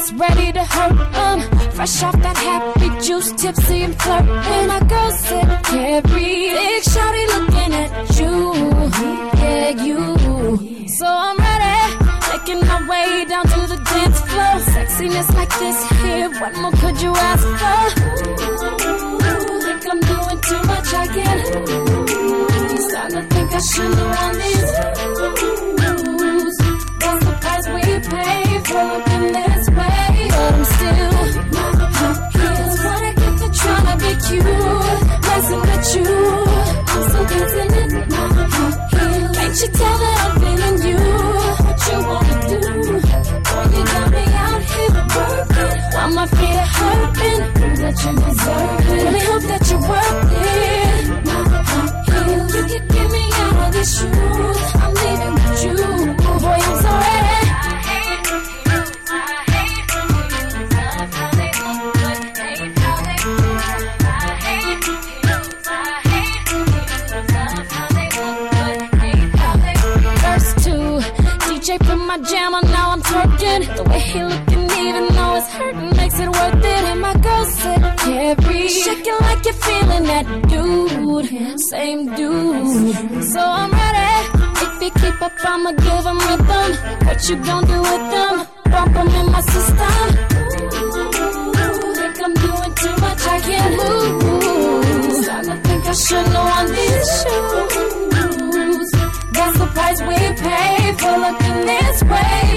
It's ready to hurt them. Fresh off that happy juice, tipsy and flirting. My girl said, Keri, big shawty looking at you. Yeah, you. So I'm ready. Making my way down to the dance floor. Sexiness like this here, what more could you ask for? Think I'm doing too much again. Starting to think I should my jam, and now I'm twerking. The way he looking, even though it's hurting, makes it worth it. And my girl said, Keri, shaking like you're feeling that dude, same dude. So I'm ready. If you keep up, I'ma give him rhythm. What you gonna do with them? Bump them in my system. Ooh, think I'm doing too much, I can't move. Starting to think I shouldn't on these shoes. That's the price we pay for the this way.